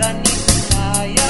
Granit Kaya